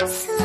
So